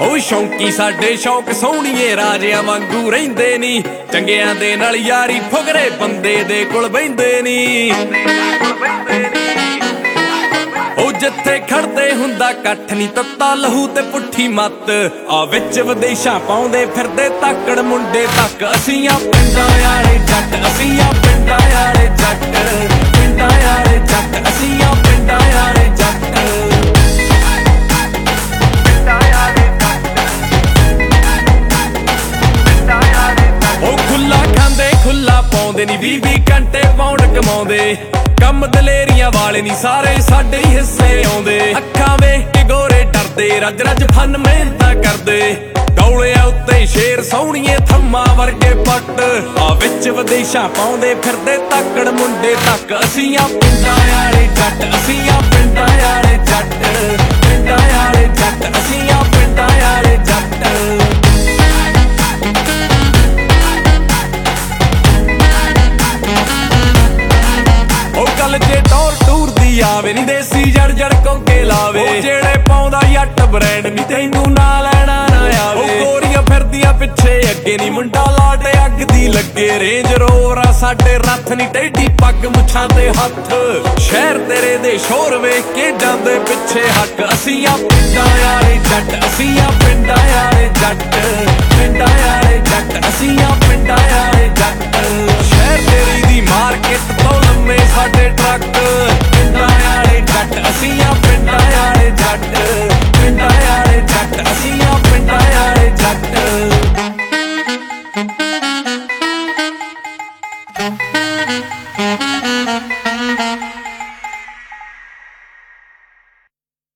ਉਹ ਸ਼ੌਂਕੀ ਸਾਡੇ ਸ਼ੌਂਕ ਸੋਹਣੀਏ, ਰਾਜਿਆਂ ਵਾਂਗੂ ਰਹਿੰਦੇ ਨਹੀਂ ਚੰਗਿਆਂ ਦੇ ਨਾਲ ਯਾਰੀ ਫੁਗਰੇ ਬੰਦੇ ਦੇ ਕੋਲ ਬੈੰਦੇ ਨਹੀਂ ਉਹ ਜਿੱਥੇ ਖੜਦੇ ਹੁੰਦਾ ਕੱਠ ਨਹੀਂ ਤੱਤਾ, ਲਹੂ ਤੇ ਪੁੱਠੀ ਮੱਤ। ਆ ਵਿੱਚ ਵਿਦੇਸ਼ਾਂ ਪਾਉਂਦੇ ਫਿਰਦੇ ਤਾਕੜ ਮੁੰਡੇ ਤੱਕ। ਅਸੀਂ ਆ ਪਿੰਡਾਂ ਵਾਲੇ ਜੱਟ, ਅਸੀਂ ਆ ਪਿੰਡਾਂ ਵਾਲੇ ਪਾਉਂਦੇ ਨਹੀਂ 20 20 ਘੰਟੇ ਪੌਂਡ ਕਮਾਉਂਦੇ। ਕੰਮ ਦਲੇਰੀਆਂ ਵਾਲੇ ਨਹੀਂ ਸਾਰੇ ਸਾਡੇ ਹੀ ਹਿੱਸੇ ਆਉਂਦੇ। ਅੱਖਾਂ ਵੇਖ ਕੇ ਗੋਰੇ ਡਰਦੇ, ਰੱਜ ਰੱਜ ਫਨ ਮਿਹਨਤਾਂ ਕਰਦੇ। ਡੌਲਿਆਂ ਉੱਤੇ ਸ਼ੇਰ ਸੋਹਣੀਏ ਥੰਮਾ ਵਰਗੇ ਪੱਟ। ਆ ਵਿੱਚ ਵਿਦੇਸ਼ਾਂ ਪਾਉਂਦੇ ਫਿਰਦੇ, ਤਾਕੜ ਮੁੰਡੇ ਤੱਕ। ਅਸੀਂ ਆ ਪਿੰਡਾਂ ਆਵੇ ਨਹੀਂ ਦੇਸੀ ਜੜ ਜੜ ਕੋਕੇ ਲਾਵੇ। ਉਹ ਜਿਹੜੇ ਪਾਉਂਦਾ ਯੱਟ ਬ੍ਰਾਂਡ ਨਹੀਂ ਤੈਨੂੰ ਨਾ ਲੈਣਾ ਨਾ ਆਵੇ। ਉਹ ਗੋਰੀਆਂ ਫਿਰਦੀਆਂ ਪਿੱਛੇ ਅੱਗੇ ਨਹੀਂ ਮੁੰਡਾ ਲਾਟ ਅੱਗ ਦੀ ਲੱਗੇ ਰੇਂਜ ਰੋਵਰ ਆ। ਸਾਡੇ ਰੱਥ ਨਹੀਂ ਟੇਢੀ ਪੱਗ ਮੁੱਛਾਂ ਤੇ ਹੱਥ। ਸ਼ਹਿਰ ਤੇਰੇ ਦੇ ਸ਼ੋਰ ਵੇਖ ਕੇ ਜਾਂਦੇ ਪਿੱਛੇ ਹੱਕ। ਅਸੀਂ ਆ ਪਿੰਡਾਂ ਵਾਲੇ ਜੱਟ ਅਸੀਂ ਆ ਪਿੰਡਾਂ ਵਾਲੇ ਜੱਟ। ਪਿੰਡਾਂ ਵਾਲੇ ਜੱਟ ਅਸੀਂ ਆ ਪਿੰਡਾਂ ਵਾਲੇ ਜੱਟ। ਸ਼ਹਿਰ ਤੇਰੀ ਦੀ ਮਾਰਕੀਟ ਤੋਂ ਲੰਮੇ ਸਾਡੇ ਟਰੱਕ। ਪਿੰਡਾਂ ਵਾਲੇ